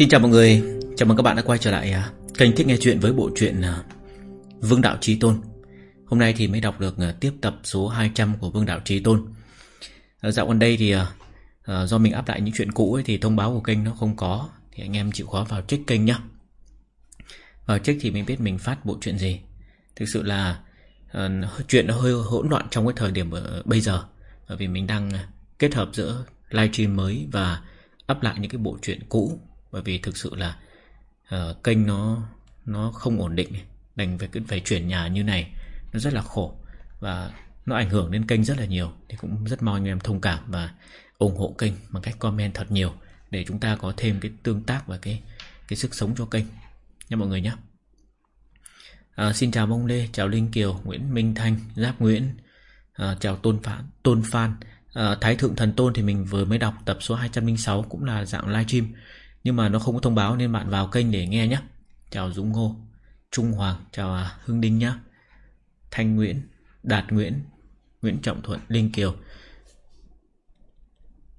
Xin chào mọi người, chào mừng các bạn đã quay trở lại à, kênh Thích Nghe Chuyện với bộ truyện à, Vương Đạo Trí Tôn. Hôm nay thì mới đọc được à, tiếp tập số 200 của Vương Đạo Trí Tôn. Ờ, dạo gần đây thì ờ, do mình áp lại những chuyện cũ ấy, thì thông báo của kênh nó không có Thì anh em chịu khó vào check kênh nhé Vào check thì mình biết mình phát bộ chuyện gì. Thực sự là ờ, chuyện nó hơi hỗn loạn trong cái thời điểm bây giờ Bởi vì mình đang kết hợp giữa livestream mới và up lại những cái bộ truyện cũ bởi vì thực sự là uh, kênh nó nó không ổn định đành phải phải chuyển nhà như này. Nó rất là khổ. Và nó ảnh hưởng đến kênh rất là nhiều. Thì cũng rất mong anh em thông cảm và ủng hộ kênh bằng cách comment thật nhiều để chúng ta có thêm cái tương tác và cái cái sức sống cho kênh. Nha mọi người nhé à, ờ, xin chào mông lê chào linh kiều nguyễn minh thanh giáp nguyễn. À, chào tôn phản tôn phan. À, thái thượng thần tôn thì mình vừa mới đọc tập số 206 cũng là dạng livestream nhưng mà nó không có thông báo nên bạn vào kênh để nghe nhé. Chào Dũng Ngô Trung Hoàng Chào à, Hưng Đinh nhé Thanh Nguyễn Đạt Nguyễn Nguyễn Trọng Thuận Linh Kiều.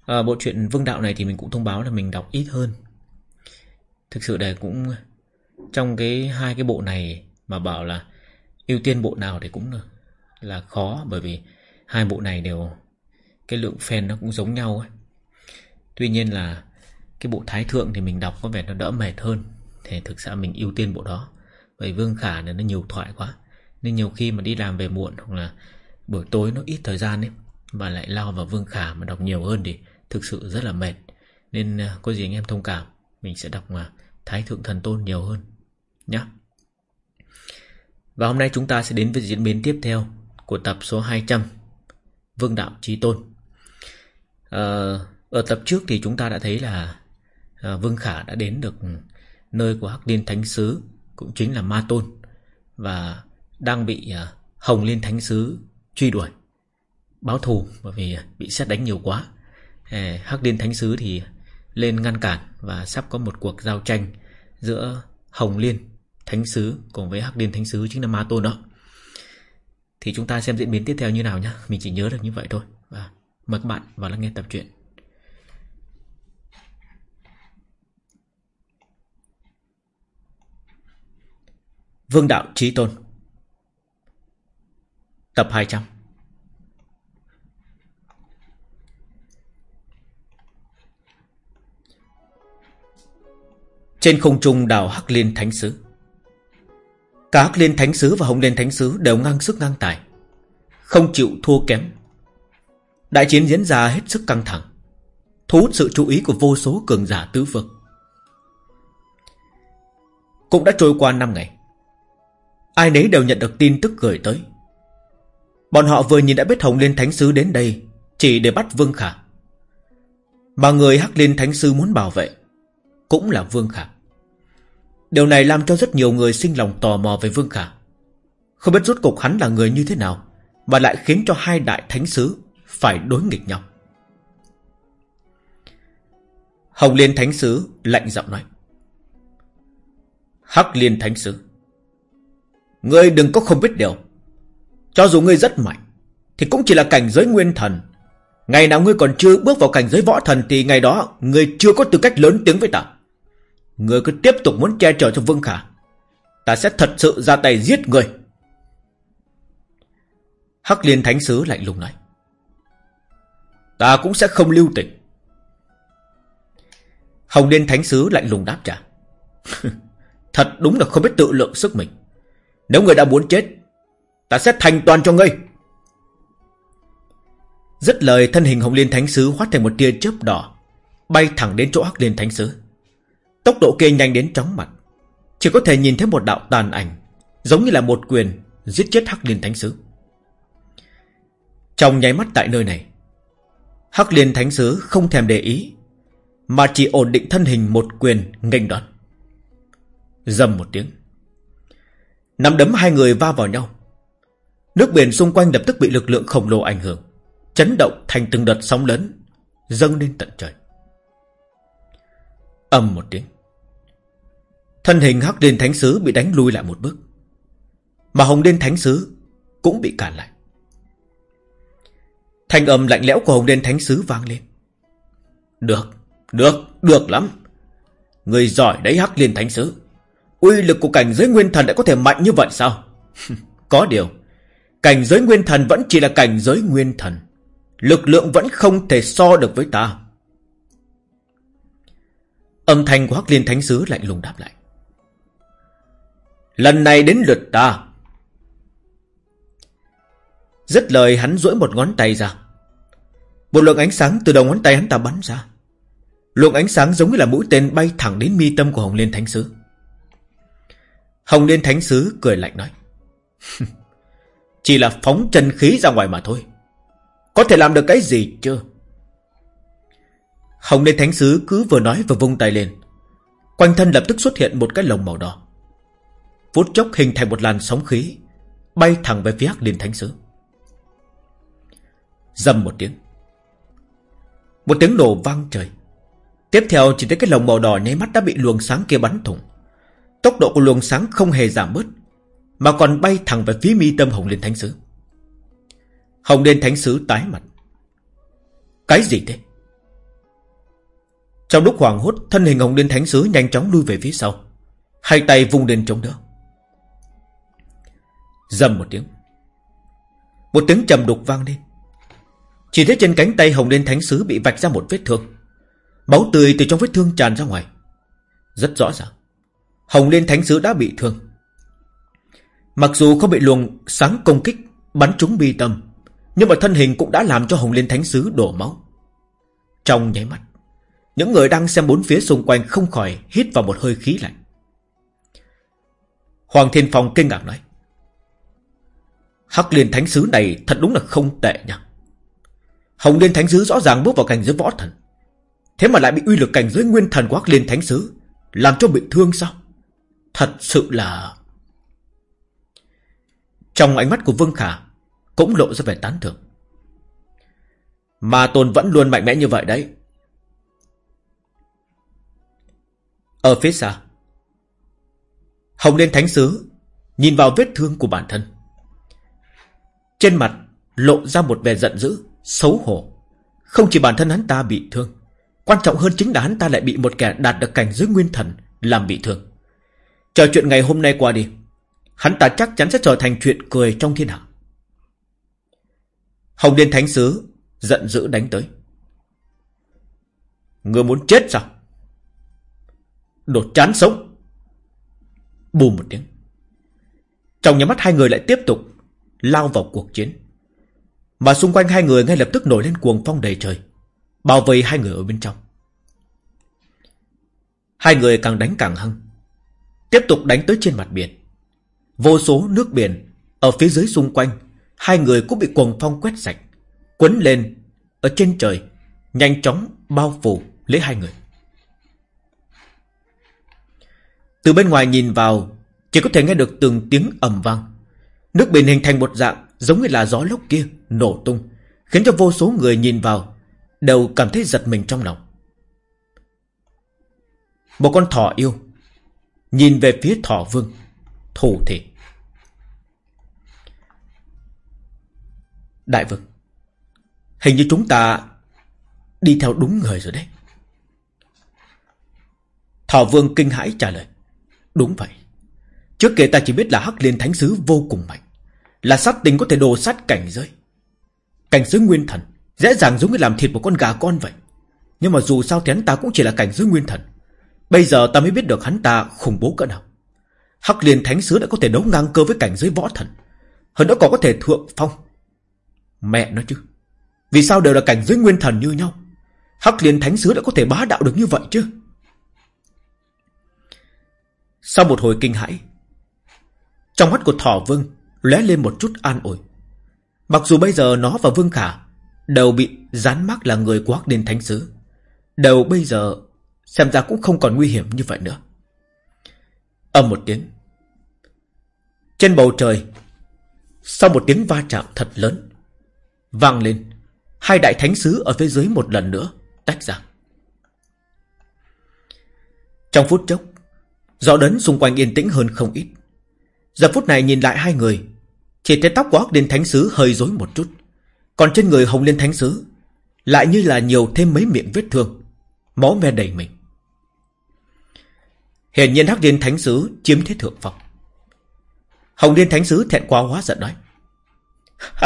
À, Bộ truyện Vương Đạo này thì mình cũng thông báo là mình đọc ít hơn. Thực sự là cũng Trong cái hai cái bộ này Mà bảo là ưu tiên bộ nào thì cũng là khó Bởi vì hai bộ này đều Cái lượng fan nó cũng giống nhau ấy. Tuy nhiên là cái bộ Thái Thượng thì mình đọc có vẻ nó đỡ mệt hơn. Thì thực sự mình ưu tiên bộ đó. Bởi Vương Khả này nó nhiều thoại quá. Nên nhiều khi mà đi làm về muộn Hoặc là buổi tối nó ít thời gian ấy Và lại lao vào Vương Khả mà đọc nhiều hơn Thì thực sự rất là mệt. Nên à, có gì anh em thông cảm Mình sẽ đọc mà Thái Thượng Thần Tôn nhiều hơn Nhá. Và hôm nay chúng ta sẽ đến với diễn biến tiếp theo Của tập số 200 Vương Đạo Trí Tôn. À, Ở tập trước thì chúng ta đã thấy là Ờ, Vương Khả đã đến được nơi của Hắc Liên Thánh Sứ cũng chính là Ma Tôn, và đang bị ờ, Hồng Liên Thánh Sứ truy đuổi, báo thù bởi vì bị xét đánh nhiều quá. Ờ, Hắc Liên Thánh Sứ thì lên ngăn cản và sắp có một cuộc giao tranh giữa Hồng Liên Thánh Sứ cùng với Hắc Liên Thánh Sứ chính là Ma Tôn đó. Thì chúng ta xem diễn biến tiếp theo như nào nhé Mình chỉ nhớ được như vậy thôi. Và mời các bạn vào lắng nghe tập truyện. Vương Đạo Trí Tôn. Tập 200 Trên không trung đảo Hắc Liên Thánh Sứ. Cả Hắc Liên Thánh Sứ và Hồng Liên Thánh Sứ đều ngang sức ngang tài, Không chịu thua kém. Đại chiến diễn ra hết sức căng thẳng, Thu hút sự chú ý của vô số cường giả tứ vực Cũng đã trôi qua 5 ngày Ai nấy đều nhận được tin tức gửi tới. Bọn họ vừa nhìn đã biết Hồng Liên Thánh Sứ đến đây, Chỉ để bắt Vương Khả. Mà người Hắc Liên Thánh Sứ muốn bảo vệ Cũng là Vương Khả. Điều này làm cho rất nhiều người sinh lòng tò mò về Vương Khả. Không biết rốt cục hắn là người như thế nào Mà lại khiến cho hai đại thánh sứ Phải đối nghịch nhau. Hồng Liên Thánh Sứ lạnh giọng nói. Hắc Liên Thánh Sứ. Ngươi đừng có không biết điều. Cho dù ngươi rất mạnh, Thì cũng chỉ là cảnh giới nguyên thần. Ngày nào ngươi còn chưa bước vào cảnh giới võ thần Thì ngày đó ngươi chưa có tư cách lớn tiếng với ta. Ngươi cứ tiếp tục muốn che chở cho Vương Khả. Ta sẽ thật sự ra tay giết ngươi. Hắc Liên Thánh Sứ lạnh lùng nói. Ta cũng sẽ không lưu tình. Hồng Liên Thánh Sứ lạnh lùng đáp trả. Thật đúng là không biết tự lượng sức mình nếu người đã muốn chết, Ta sẽ thành toàn cho ngươi. Dứt lời, thân hình Hồng Liên Thánh Sứ hóa thành một tia chớp đỏ, Bay thẳng đến chỗ Hắc Liên Thánh Sứ. Tốc độ kia nhanh đến chóng mặt, Chỉ có thể nhìn thấy một đạo tàn ảnh, Giống như là một quyền Giết chết Hắc Liên Thánh Sứ. Trong nháy mắt tại nơi này, Hắc Liên Thánh Sứ không thèm để ý, Mà chỉ ổn định thân hình một quyền nghênh đón. Dầm một tiếng. Nắm đấm hai người va vào nhau. Nước biển xung quanh lập tức bị lực lượng khổng lồ ảnh hưởng Chấn động thành từng đợt sóng lớn Dâng lên tận trời. Ầm một tiếng. Thân hình Hắc Liên Thánh Sứ bị đánh lui lại một bước. Mà Hồng Liên Thánh Sứ Cũng bị cản lại. Thanh âm lạnh lẽo của Hồng Liên Thánh Sứ vang lên. Được, được, được lắm. Người giỏi đấy Hắc Liên Thánh Sứ. Uy lực của cảnh giới nguyên thần đã có thể mạnh như vậy sao? Có điều, Cảnh giới nguyên thần vẫn chỉ là cảnh giới nguyên thần. Lực lượng vẫn không thể so được với ta. Âm thanh của Hắc Liên Thánh Sứ lạnh lùng đáp lại. Lần này đến lượt ta. Dứt lời, hắn duỗi một ngón tay ra. Một lượng ánh sáng từ đầu ngón tay hắn ta bắn ra. Luồng ánh sáng giống như là mũi tên bay thẳng đến mi tâm của Hồng Liên Thánh Sứ. Hồng Liên Thánh Sứ cười lạnh nói, Chỉ là phóng chân khí ra ngoài mà thôi. Có thể làm được cái gì chưa Hồng Liên Thánh Sứ cứ vừa nói vừa vung tay lên. Quanh thân lập tức xuất hiện một cái lồng màu đỏ. Phút chốc hình thành một làn sóng khí, Bay thẳng về phía Hắc Liên Thánh Sứ. Dầm một tiếng. Một tiếng nổ vang trời. Tiếp theo chỉ thấy cái lồng màu đỏ nháy mắt đã bị luồng sáng kia bắn thủng. Tốc độ của luồng sáng không hề giảm bớt, Mà còn bay thẳng về phía mi tâm Hồng Liên Thánh Sứ. Hồng Liên Thánh Sứ tái mặt. Cái gì thế? Trong lúc hoảng hốt, Thân hình Hồng Liên Thánh Sứ nhanh chóng lui về phía sau, Hai tay vung lên chống đỡ. Dầm một tiếng. Một tiếng trầm đục vang lên. Chỉ thấy trên cánh tay Hồng Liên Thánh Sứ Bị vạch ra một vết thương. Máu tươi từ trong vết thương tràn ra ngoài. Rất rõ ràng. Hồng Liên Thánh Sứ đã bị thương. Mặc dù không bị luồng sáng công kích, Bắn trúng bi tâm, Nhưng mà thân hình cũng đã làm cho Hồng Liên Thánh Sứ đổ máu. Trong nháy mắt, Những người đang xem bốn phía xung quanh Không khỏi hít vào một hơi khí lạnh. Hoàng Thiên Phong kinh ngạc nói, Hắc Liên Thánh Sứ này thật đúng là không tệ nha. Hồng Liên Thánh Sứ rõ ràng bước vào cảnh giới võ thần, Thế mà lại bị uy lực cảnh giới nguyên thần của Hắc Liên Thánh Sứ Làm cho bị thương sao? Thật sự là Trong ánh mắt của Vương Khả, Cũng lộ ra vẻ tán thưởng. Mà Tôn vẫn luôn mạnh mẽ như vậy đấy. Ở phía xa, Hồng Liên Thánh Sứ Nhìn vào vết thương của bản thân. Trên mặt lộ ra một vẻ giận dữ, Xấu hổ. Không chỉ bản thân hắn ta bị thương, Quan trọng hơn chính là hắn ta lại bị một kẻ đạt được cảnh giới nguyên thần Làm bị thương. Chờ chuyện ngày hôm nay qua đi. Hắn ta chắc chắn sẽ trở thành chuyện cười trong thiên hạ. Hồng Liên Thánh Sứ Giận dữ đánh tới. Ngươi muốn chết sao? Đột chán sống. Bù một tiếng. Trong nhà mắt hai người lại tiếp tục Lao vào cuộc chiến. Mà xung quanh hai người ngay lập tức nổi lên cuồng phong đầy trời, Bao vây hai người ở bên trong. Hai người càng đánh càng hăng. Tiếp tục đánh tới trên mặt biển. Vô số nước biển Ở phía dưới xung quanh, Hai người cũng bị cuồng phong quét sạch, Quấn lên Ở trên trời, Nhanh chóng bao phủ lấy hai người. Từ bên ngoài nhìn vào, Chỉ có thể nghe được từng tiếng ầm vang. Nước biển hình thành một dạng Giống như là gió lốc kia nổ tung, Khiến cho vô số người nhìn vào Đều cảm thấy giật mình trong lòng. Một con thỏ yêu Nhìn về phía thỏ vương. Thủ thể Đại vương, Hình như chúng ta Đi theo đúng người rồi đấy. Thọ vương kinh hãi trả lời. Đúng vậy. Trước kia ta chỉ biết là Hắc Liên Thánh Sứ vô cùng mạnh, Là sát tình có thể đồ sát cảnh giới. Cảnh giới nguyên thần, Dễ dàng giống như làm thịt một con gà con vậy. Nhưng mà dù sao thì hắn ta cũng chỉ là cảnh giới nguyên thần. Bây giờ ta mới biết được hắn ta khủng bố cỡ nào. Hắc liên thánh sứ đã có thể đấu ngang cơ với cảnh giới võ thần, Hơn nữa còn có thể thượng phong. Mẹ nói chứ, Vì sao đều là cảnh giới nguyên thần như nhau? Hắc liên thánh sứ đã có thể bá đạo được như vậy chứ? Sau một hồi kinh hãi, Trong mắt của thỏ vương lóe lên một chút an ủi. Mặc dù bây giờ nó và Vương Khả Đều bị dán mắc là người của Hắc Liên Thánh Sứ, Đều bây giờ Xem ra cũng không còn nguy hiểm như vậy nữa. Âm một tiếng. Trên bầu trời, Sau một tiếng va chạm thật lớn, vang lên. Hai đại thánh sứ ở phía dưới một lần nữa Tách ra. Trong phút chốc, Gió đớn xung quanh yên tĩnh hơn không ít. Giờ phút này nhìn lại hai người, Chỉ thấy tóc của Hắc Liên Thánh Sứ hơi rối một chút. Còn trên người Hồng Liên Thánh Sứ Lại như là nhiều thêm mấy miệng vết thương, Máu me đầy mình. Hiển nhiên Hắc Liên Thánh Sứ chiếm thế thượng phong. Hồng Liên Thánh Sứ thẹn quá hóa giận nói.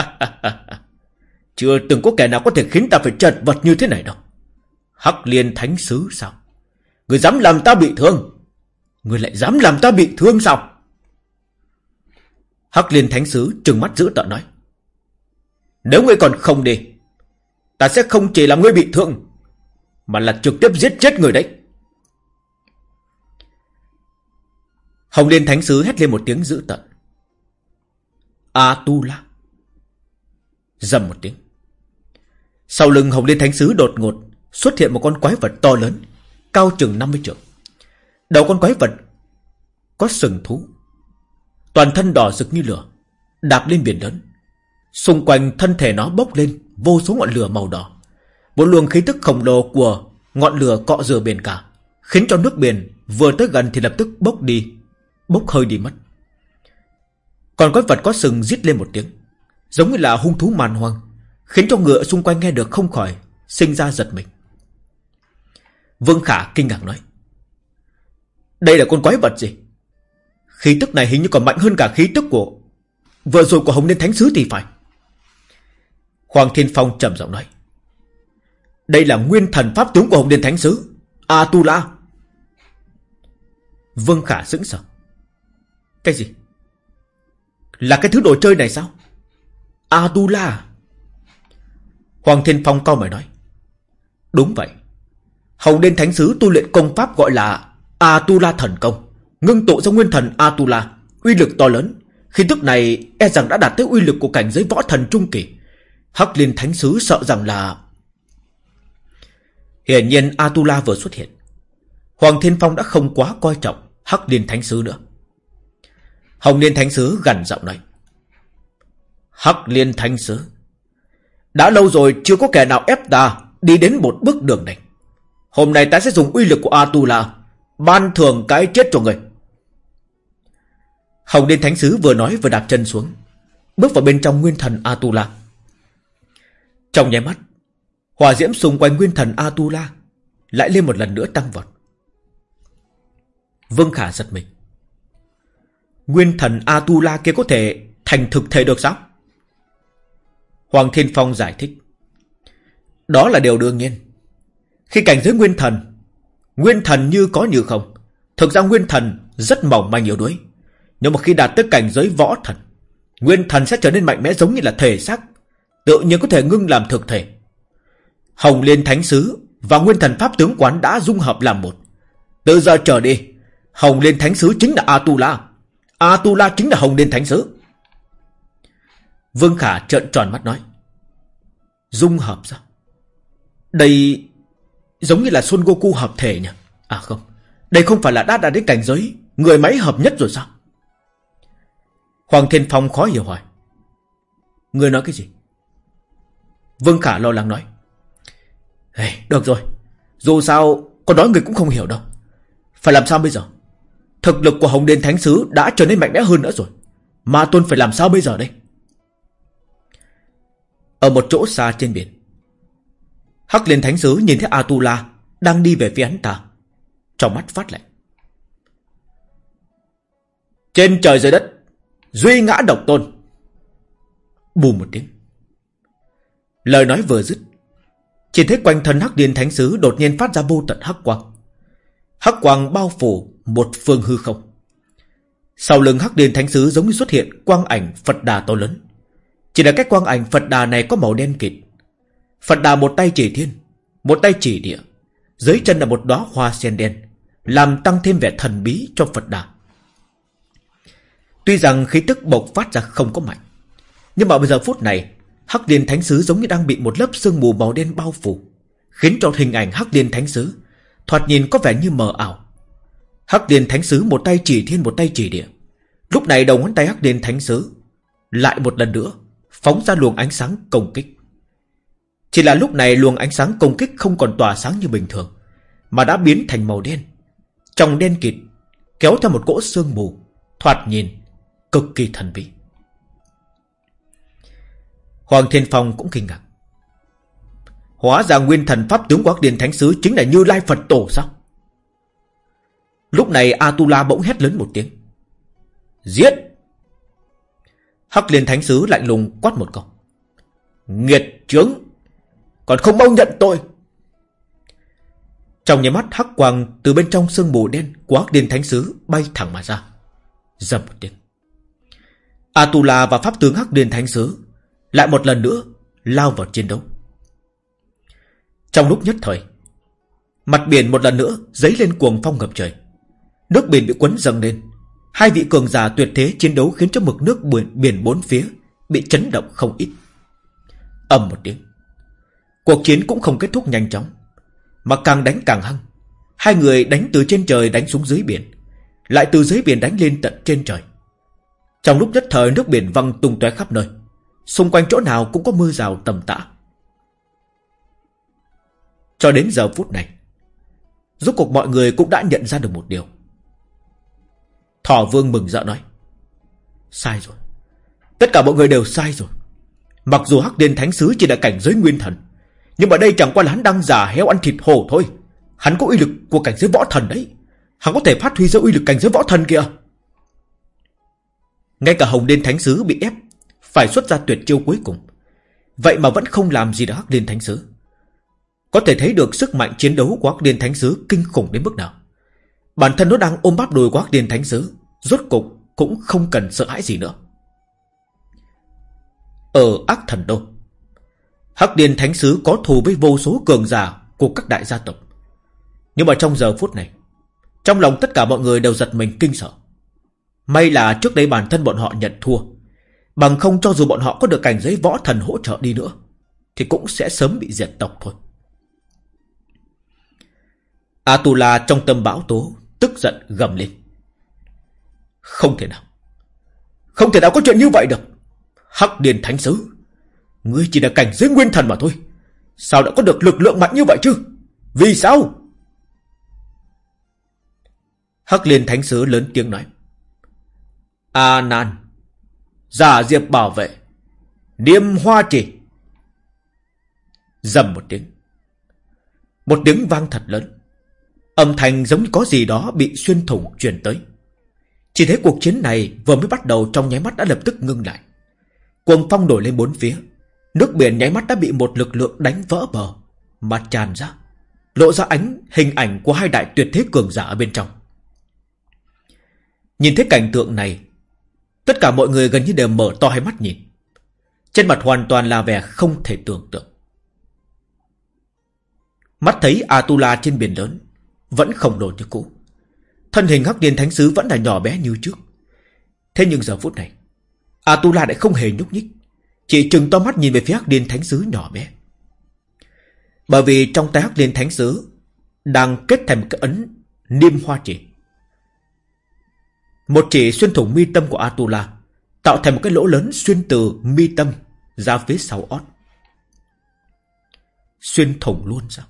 Chưa từng có kẻ nào có thể khiến ta phải chật vật như thế này đâu. Hắc Liên Thánh Sứ sao? Người dám làm ta bị thương. Người lại dám làm ta bị thương sao? Hắc Liên Thánh Sứ trừng mắt giữ tợn nói. Nếu ngươi còn không đi, ta sẽ không chỉ làm ngươi bị thương, mà là trực tiếp giết chết người đấy. Hồng Liên Thánh Sứ hét lên một tiếng dữ tợn. A-tu-la. Dầm một tiếng. Sau lưng Hồng Liên Thánh Sứ đột ngột xuất hiện một con quái vật to lớn, cao chừng 50 trượng. Đầu con quái vật có sừng thú, toàn thân đỏ rực như lửa, đạp lên biển lớn. Xung quanh thân thể nó bốc lên vô số ngọn lửa màu đỏ. Một luồng khí tức khổng lồ của ngọn lửa cọ rửa biển cả, khiến cho nước biển vừa tới gần thì lập tức bốc đi, bốc hơi đi mất. Còn quái vật có sừng rít lên một tiếng, giống như là hung thú màn hoang, khiến cho ngựa xung quanh nghe được không khỏi sinh ra giật mình. Vương Khả kinh ngạc nói, đây là con quái vật gì? Khí tức này hình như còn mạnh hơn cả khí tức của vừa rồi của Hồng Liên Thánh Sứ thì phải. Hoàng Thiên Phong trầm giọng nói, đây là nguyên thần pháp tướng của Hồng Liên Thánh Sứ, a tu la. Vương Khả sững sờ. Cái gì? Là cái thứ đồ chơi này sao? Atula. À? Hoàng Thiên Phong cao mày nói. Đúng vậy. hầu Đên Thánh Sứ tu luyện công pháp gọi là Atula Thần Công. Ngưng tụ ra nguyên thần Atula. Uy lực to lớn. Khi tức này e rằng đã đạt tới uy lực của cảnh giới võ thần trung kỳ. Hắc Liên Thánh Sứ sợ rằng là... Hiển nhiên Atula vừa xuất hiện. Hoàng Thiên Phong đã không quá coi trọng Hắc Liên Thánh Sứ nữa. Hồng Liên Thánh Sứ gần giọng nói. Hắc Liên Thánh Sứ. Đã lâu rồi chưa có kẻ nào ép ta đi đến một bước đường này. Hôm nay ta sẽ dùng uy lực của Atula ban thường cái chết cho người. Hồng Liên Thánh Sứ vừa nói vừa đạp chân xuống. Bước vào bên trong nguyên thần Atula. Trong nháy mắt, hỏa diễm xung quanh nguyên thần Atula lại lên một lần nữa tăng vọt. Vương Khả giật mình. Nguyên thần Atula kia có thể thành thực thể được sao? Hoàng Thiên Phong giải thích. Đó là điều đương nhiên. Khi cảnh giới nguyên thần, nguyên thần như có như không. Thực ra nguyên thần rất mỏng manh yếu đuối. Nhưng mà khi đạt tới cảnh giới võ thần, nguyên thần sẽ trở nên mạnh mẽ giống như là thể xác, tự nhiên có thể ngưng làm thực thể. Hồng Liên Thánh Sứ và nguyên thần Pháp tướng quán đã dung hợp làm một. Từ giờ trở đi, Hồng Liên Thánh Sứ chính là Atula. Atula chính là Hồng Liên Thánh Sứ. Vương Khả trợn tròn mắt nói. Dung hợp sao? Đây giống như là Son Goku hợp thể nhỉ? À không, đây không phải là đã đạt đến cảnh giới người máy hợp nhất rồi sao? Hoàng Thiên Phong khó hiểu hỏi. Người nói cái gì? Vương Khả lo lắng nói. Hey, được rồi, dù sao con nói người cũng không hiểu đâu. Phải làm sao bây giờ? Thực lực của Hồng Đền Thánh Sứ đã trở nên mạnh mẽ hơn nữa rồi. Ma Tôn phải làm sao bây giờ đây? Ở một chỗ xa trên biển. Hắc Liên Thánh Sứ nhìn thấy Atula đang đi về phía hắn ta. Trong mắt phát lạnh. Trên trời dưới đất, duy ngã độc tôn. Bù một tiếng. Lời nói vừa dứt. Chỉ thấy quanh thân Hắc Liên Thánh Sứ đột nhiên phát ra vô tận hắc quang. Hắc quang bao phủ một phương hư không. Sau lưng Hắc Điền Thánh Sứ giống như xuất hiện quang ảnh Phật Đà to lớn. Chỉ là cái quang ảnh Phật Đà này có màu đen kịt. Phật Đà một tay chỉ thiên, một tay chỉ địa. Dưới chân là một đóa hoa sen đen, làm tăng thêm vẻ thần bí cho Phật Đà. Tuy rằng khí tức bộc phát ra không có mạnh, nhưng mà bây giờ phút này, Hắc Điền Thánh Sứ giống như đang bị một lớp sương mù màu đen bao phủ, khiến cho hình ảnh Hắc Điền Thánh Sứ thoạt nhìn có vẻ như mờ ảo. Hắc Liên Thánh Sứ một tay chỉ thiên một tay chỉ địa. Lúc này đầu ngón tay Hắc Liên Thánh Sứ lại một lần nữa phóng ra luồng ánh sáng công kích. Chỉ là lúc này luồng ánh sáng công kích không còn tỏa sáng như bình thường, mà đã biến thành màu đen. Trong đen kịt, kéo theo một cỗ sương mù, thoạt nhìn, cực kỳ thần bí. Hoàng Thiên Phong cũng kinh ngạc. Hóa ra nguyên thần pháp tướng của Hắc Điện Thánh Sứ chính là Như Lai Phật Tổ sao? Lúc này Atula bỗng hét lớn một tiếng. Giết! Hắc liên thánh sứ lạnh lùng quát một câu. Nghiệt trướng! Còn không mau nhận tội! Trong nhà mắt hắc quang từ bên trong sương mù đen của hắc liên thánh sứ bay thẳng mà ra. Dầm một tiếng. Atula và pháp tướng hắc liên thánh sứ lại một lần nữa lao vào chiến đấu. Trong lúc nhất thời, mặt biển một lần nữa dấy lên cuồng phong ngập trời. Nước biển bị quấn dâng lên. Hai vị cường giả tuyệt thế chiến đấu khiến cho mực nước biển, biển bốn phía bị chấn động không ít. ầm một tiếng. Cuộc chiến cũng không kết thúc nhanh chóng, mà càng đánh càng hăng. Hai người đánh từ trên trời đánh xuống dưới biển, lại từ dưới biển đánh lên tận trên trời. Trong lúc nhất thời nước biển văng tung tóe khắp nơi, xung quanh chỗ nào cũng có mưa rào tầm tã. Cho đến giờ phút này, rốt cuộc mọi người cũng đã nhận ra được một điều. Thỏ vương mừng rỡ nói. Sai rồi. Tất cả mọi người đều sai rồi. Mặc dù Hắc Điên Thánh Sứ chỉ là cảnh giới nguyên thần, nhưng mà đây chẳng qua là hắn đang giả heo ăn thịt hổ thôi. Hắn có uy lực của cảnh giới võ thần đấy. Hắn có thể phát huy ra uy lực cảnh giới võ thần kìa. Ngay cả Hồng Điên Thánh Sứ bị ép, phải xuất ra tuyệt chiêu cuối cùng. Vậy mà vẫn không làm gì được Hắc Điên Thánh Sứ. Có thể thấy được sức mạnh chiến đấu của Hắc Điên Thánh Sứ kinh khủng đến mức nào. Bản thân nó đang ôm bắp đùi của Hắc Điên Thánh Sứ, rốt cục cũng không cần sợ hãi gì nữa. Ở Ác Thần Đô, Hắc Điên Thánh Sứ có thù với vô số cường giả của các đại gia tộc. Nhưng mà trong giờ phút này, trong lòng tất cả mọi người đều giật mình kinh sợ. May là trước đây bản thân bọn họ nhận thua. Bằng không cho dù bọn họ có được cảnh giới võ thần hỗ trợ đi nữa, thì cũng sẽ sớm bị diệt tộc thôi. Atula trong tâm bão tố Tức giận gầm lên. Không thể nào. Không thể nào có chuyện như vậy được. Hắc Điền Thánh Sứ, Ngươi chỉ là cảnh giới nguyên thần mà thôi. Sao đã có được lực lượng mạnh như vậy chứ? Vì sao? Hắc Liên Thánh Sứ lớn tiếng nói. A Nan Giả Diệp bảo vệ, Niêm Hoa Chỉ Dầm một tiếng. Một tiếng vang thật lớn. Âm thanh giống như có gì đó bị xuyên thủng truyền tới. Chỉ thấy cuộc chiến này vừa mới bắt đầu trong nháy mắt đã lập tức ngưng lại. Cuồng phong nổi lên bốn phía. Nước biển nháy mắt đã bị một lực lượng đánh vỡ bờ, mà tràn ra. Lộ ra ánh hình ảnh của hai đại tuyệt thế cường giả ở bên trong. Nhìn thấy cảnh tượng này, tất cả mọi người gần như đều mở to hai mắt nhìn. Trên mặt hoàn toàn là vẻ không thể tưởng tượng. Mắt thấy Atula trên biển lớn vẫn không đổi như cũ. Thân hình hắc Điền thánh sứ vẫn là nhỏ bé như trước. Thế nhưng giờ phút này, Atula lại không hề nhúc nhích, chỉ chừng to mắt nhìn về phía hắc Điền thánh sứ nhỏ bé. Bởi vì trong tay hắc Điền thánh sứ đang kết thành một cái ấn niêm hoa chỉ. Một chỉ xuyên thủng mi tâm của Atula, tạo thành một cái lỗ lớn xuyên từ mi tâm ra phía sau ót. Xuyên thủng luôn sao?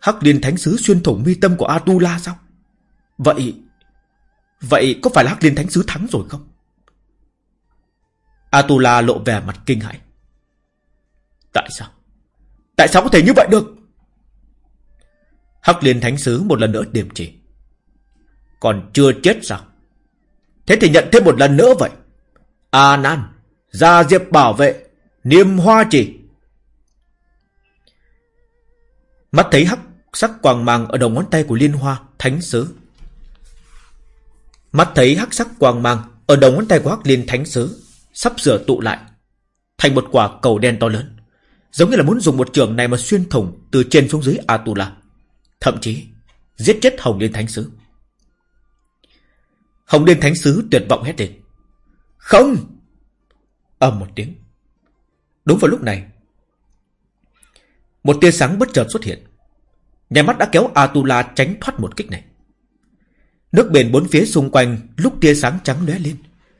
Hắc Liên Thánh Sứ xuyên thủng mi tâm của Atula sao? Vậy... Vậy có phải là Hắc Liên Thánh Sứ thắng rồi không? Atula lộ vẻ mặt kinh hãi. Tại sao? Tại sao có thể như vậy được? Hắc Liên Thánh Sứ một lần nữa điểm chỉ. Còn chưa chết sao? Thế thì nhận thêm một lần nữa vậy. A Nan, Gia Diệp bảo vệ, Niêm Hoa chỉ. Mắt thấy hắc sắc quang mang ở đầu ngón tay của liên hoa thánh sứ. Mắt thấy hắc sắc quang mang ở đầu ngón tay của hắc liên thánh sứ sắp sửa tụ lại thành một quả cầu đen to lớn, giống như là muốn dùng một trường này mà xuyên thủng từ trên xuống dưới Atula, thậm chí giết chết Hồng Liên Thánh sứ. Hồng Liên Thánh sứ tuyệt vọng hét lên: "Không!" ầm một tiếng. Đúng vào lúc này, một tia sáng bất chợt xuất hiện. Nhà mắt đã kéo Atula tránh thoát một kích này. Nước biển bốn phía xung quanh lúc tia sáng trắng lóe lên,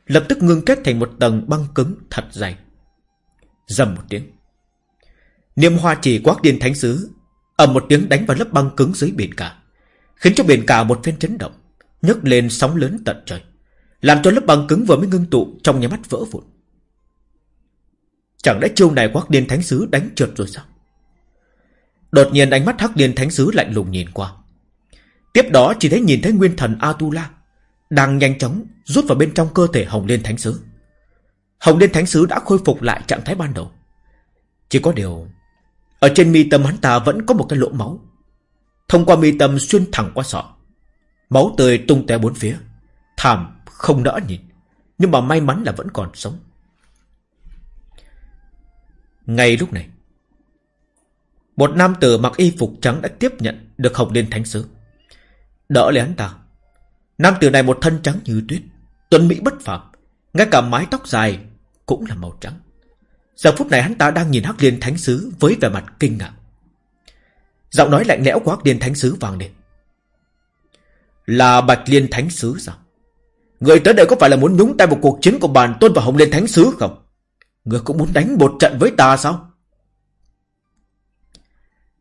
lập tức ngưng kết thành một tầng băng cứng thật dày. Dầm một tiếng. Niệm hoa chỉ quát điên thánh sứ, ầm một tiếng đánh vào lớp băng cứng dưới biển cả, khiến cho biển cả một phen chấn động, nhấc lên sóng lớn tận trời, làm cho lớp băng cứng vừa mới ngưng tụ trong nhà mắt vỡ vụn. Chẳng lẽ chiêu này quát điên thánh sứ đánh trượt rồi sao? Đột nhiên ánh mắt hắc liên thánh sứ lạnh lùng nhìn qua. Tiếp đó chỉ thấy nhìn thấy nguyên thần Atula đang nhanh chóng rút vào bên trong cơ thể Hồng Liên Thánh Sứ. Hồng Liên Thánh Sứ đã khôi phục lại trạng thái ban đầu. Chỉ có điều, ở trên mi tâm hắn ta vẫn có một cái lỗ máu. Thông qua mi tâm xuyên thẳng qua sọ. Máu tươi tung té bốn phía. Thảm, không nỡ nhìn. Nhưng mà may mắn là vẫn còn sống. Ngay lúc này, một nam tử mặc y phục trắng đã tiếp nhận được Hồng Liên Thánh Sứ. Đỡ lấy hắn ta. Nam tử này một thân trắng như tuyết, tuấn mỹ bất phàm, ngay cả mái tóc dài cũng là màu trắng. Giờ phút này hắn ta đang nhìn Hắc Liên Thánh Sứ với vẻ mặt kinh ngạc. Giọng nói lạnh lẽo của Hắc Liên Thánh Sứ vang lên. Là Bạch Liên Thánh Sứ sao? Người tới đây có phải là muốn nhúng tay vào cuộc chiến của bản tôn và Hồng Liên Thánh Sứ không? Người cũng muốn đánh một trận với ta sao?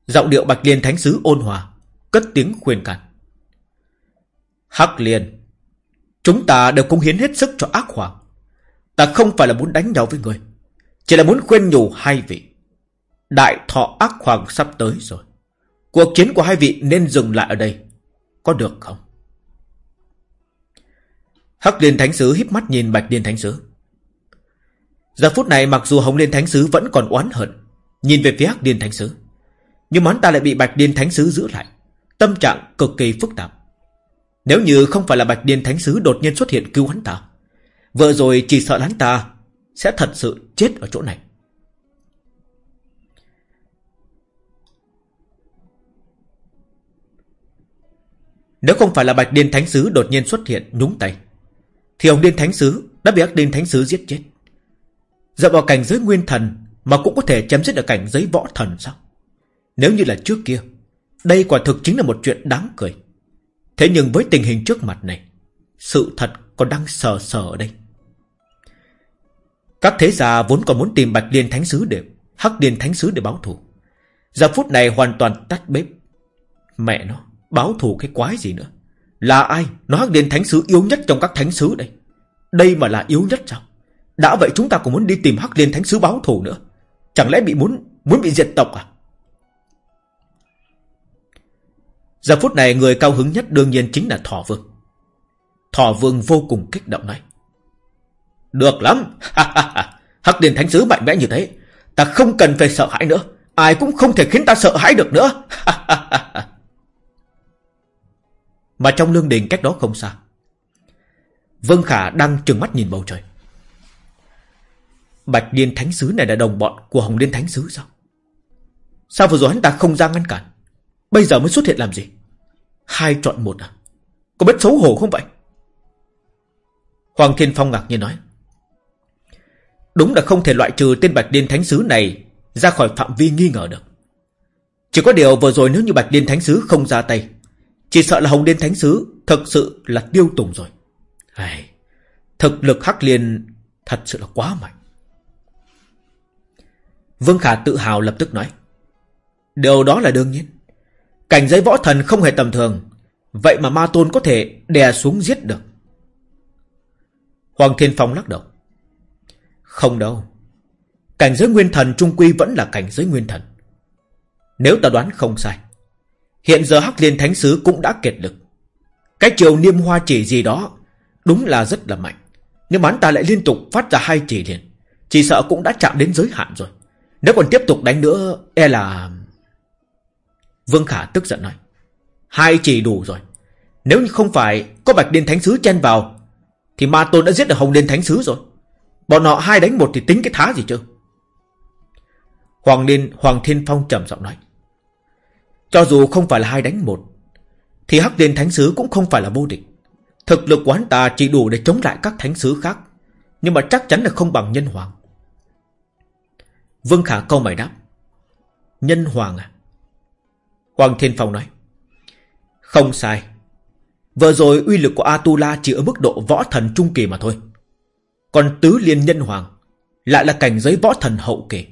Giọng điệu Bạch Liên Thánh Sứ ôn hòa, cất tiếng khuyên can. Hắc Liên, chúng ta đều cống hiến hết sức cho ác hoàng. Ta không phải là muốn đánh nhau với người, chỉ là muốn khuyên nhủ hai vị. Đại thọ ác hoàng sắp tới rồi. Cuộc chiến của hai vị nên dừng lại ở đây. Có được không? Hắc Liên Thánh Sứ híp mắt nhìn Bạch Liên Thánh Sứ. Giờ phút này mặc dù Hồng Liên Thánh Sứ vẫn còn oán hận, nhìn về phía Hắc Liên Thánh Sứ. Nhưng hắn ta lại bị Bạch Điên Thánh Sứ giữ lại. Tâm trạng cực kỳ phức tạp. Nếu như không phải là Bạch Điên Thánh Sứ đột nhiên xuất hiện cứu hắn ta, vừa rồi chỉ sợ hắn ta sẽ thật sự chết ở chỗ này. Nếu không phải là Bạch Điên Thánh Sứ đột nhiên xuất hiện nhúng tay, thì ông Điên Thánh Sứ đã bị ác Điên Thánh Sứ giết chết. Dựa vào cảnh giới nguyên thần mà cũng có thể chấm dứt ở cảnh giới võ thần sao? Nếu như là trước kia, đây quả thực chính là một chuyện đáng cười. Thế nhưng với tình hình trước mặt này, sự thật còn đang sờ sờ ở đây. Các thế gia vốn còn muốn tìm Bạch Liên Thánh Sứ để Hắc Liên Thánh Sứ để báo thù. Giờ phút này hoàn toàn tắt bếp. Mẹ nó, báo thù cái quái gì nữa? Là ai? Nó Hắc Liên Thánh Sứ yếu nhất trong các Thánh Sứ đây. Đây mà là yếu nhất sao? Đã vậy chúng ta còn muốn đi tìm Hắc Liên Thánh Sứ báo thù nữa. Chẳng lẽ bị muốn muốn bị diệt tộc à? Giờ phút này người cao hứng nhất đương nhiên chính là Thỏ Vương. Thỏ Vương vô cùng kích động nói. Được lắm. Hắc Liên Thánh Sứ mạnh mẽ như thế. Ta không cần phải sợ hãi nữa. Ai cũng không thể khiến ta sợ hãi được nữa. Mà trong lương đình cách đó không xa. Vương Khả đang trừng mắt nhìn bầu trời. Bạch Liên Thánh Sứ này là đồng bọn của Hồng Liên Thánh Sứ sao? Sao vừa rồi hắn ta không ra ngăn cản? Bây giờ mới xuất hiện làm gì? Hai chọn một à? Có biết xấu hổ không vậy? Hoàng Thiên Phong ngạc nhiên nói. Đúng là không thể loại trừ tên Bạch Liên Thánh Sứ này ra khỏi phạm vi nghi ngờ được. Chỉ có điều vừa rồi nếu như Bạch Liên Thánh Sứ không ra tay, chỉ sợ là Hồng Liên Thánh Sứ thật sự là tiêu tùng rồi. Ai, thực lực Hắc Liên thật sự là quá mạnh. Vương Khả tự hào lập tức nói. Điều đó là đương nhiên. Cảnh giới võ thần không hề tầm thường. Vậy mà ma tôn có thể đè xuống giết được. Hoàng Thiên Phong lắc đầu. Không đâu. Cảnh giới nguyên thần trung quy vẫn là cảnh giới nguyên thần. Nếu ta đoán không sai. Hiện giờ Hắc Liên Thánh Sứ cũng đã kiệt lực. Cái chiều niêm hoa chỉ gì đó đúng là rất là mạnh. Nhưng mà ta lại liên tục phát ra hai chỉ liền. Chỉ sợ cũng đã chạm đến giới hạn rồi. Nếu còn tiếp tục đánh nữa e là... Vương Khả tức giận nói. Hai chỉ đủ rồi. Nếu như không phải có Bạch Liên Thánh Sứ chen vào thì Ma Tôn đã giết được Hồng Liên Thánh Sứ rồi. Bọn họ hai đánh một thì tính cái thá gì chứ? Hoàng Liên, Hoàng Thiên Phong trầm giọng nói. Cho dù không phải là hai đánh một, thì Hắc Liên Thánh Sứ cũng không phải là vô địch. Thực lực quán ta chỉ đủ để chống lại các thánh sứ khác, nhưng mà chắc chắn là không bằng nhân hoàng. Vương Khả câu mày đáp. Nhân hoàng à? Hoàng Thiên Phong nói. Không sai. Vừa rồi uy lực của Atula chỉ ở mức độ võ thần trung kỳ mà thôi. Còn tứ liên nhân hoàng lại là cảnh giới võ thần hậu kỳ.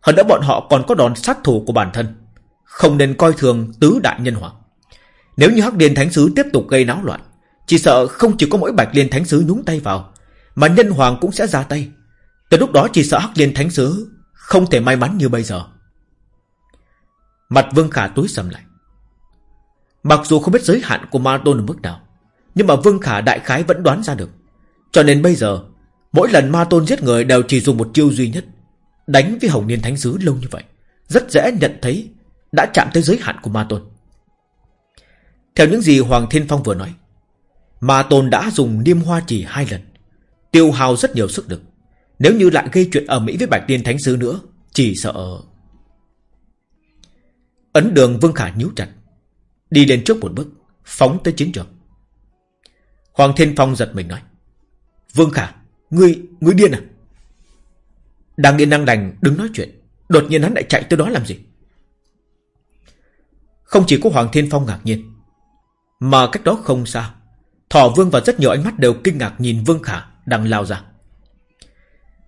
Hơn nữa bọn họ còn có đòn sát thủ của bản thân. Không nên coi thường tứ đại nhân hoàng. Nếu như Hắc Liên Thánh Sứ tiếp tục gây náo loạn, chỉ sợ không chỉ có mỗi Bạch Liên Thánh Sứ nhúng tay vào, mà nhân hoàng cũng sẽ ra tay. Từ lúc đó chỉ sợ Hắc Liên Thánh Sứ không thể may mắn như bây giờ. Mặt Vương Khả tối sầm lại. Mặc dù không biết giới hạn của Ma Tôn ở mức nào, Nhưng mà Vương Khả đại khái vẫn đoán ra được. Cho nên bây giờ, Mỗi lần Ma Tôn giết người đều chỉ dùng một chiêu duy nhất, Đánh với Hồng Niên Thánh Sứ lâu như vậy, Rất dễ nhận thấy Đã chạm tới giới hạn của Ma Tôn Theo những gì Hoàng Thiên Phong vừa nói Ma Tôn đã dùng niêm hoa chỉ hai lần, Tiêu hao rất nhiều sức lực. Nếu như lại gây chuyện ở Mỹ với Bạch Tiên Thánh Sứ nữa, Chỉ sợ Ấn đường Vương Khả nhíu chặt Đi lên trước một bước Phóng tới chiến trường. Hoàng Thiên Phong giật mình nói Vương Khả Ngươi, ngươi điên à? Đang yên năng đành đứng nói chuyện Đột nhiên hắn lại chạy tới đó làm gì? Không chỉ có Hoàng Thiên Phong ngạc nhiên Mà cách đó không xa Thỏ Vương và rất nhiều ánh mắt đều kinh ngạc nhìn Vương Khả đang lao ra.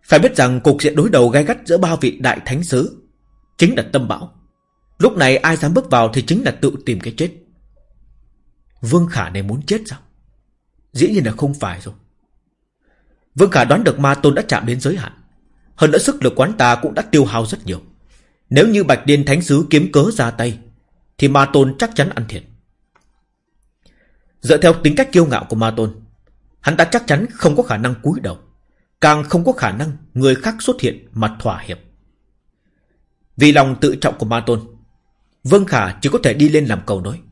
Phải biết rằng cục diện đối đầu gai gắt giữa ba vị đại thánh sứ Chính là tâm bão Lúc này ai dám bước vào thì chính là tự tìm cái chết. Vương Khả này muốn chết sao? Dĩ nhiên là không phải rồi. Vương Khả đoán được ma tôn đã chạm đến giới hạn. Hơn nữa sức lực quán ta cũng đã tiêu hao rất nhiều. Nếu như Bạch Điên Thánh Sứ kiếm cớ ra tay, Thì ma tôn chắc chắn ăn thiệt. Dựa theo tính cách kiêu ngạo của ma tôn, Hắn ta chắc chắn không có khả năng cúi đầu. Càng không có khả năng Người khác xuất hiện mà thỏa hiệp. Vì lòng tự trọng của ma tôn Vương Khả chỉ có thể đi lên làm cầu nói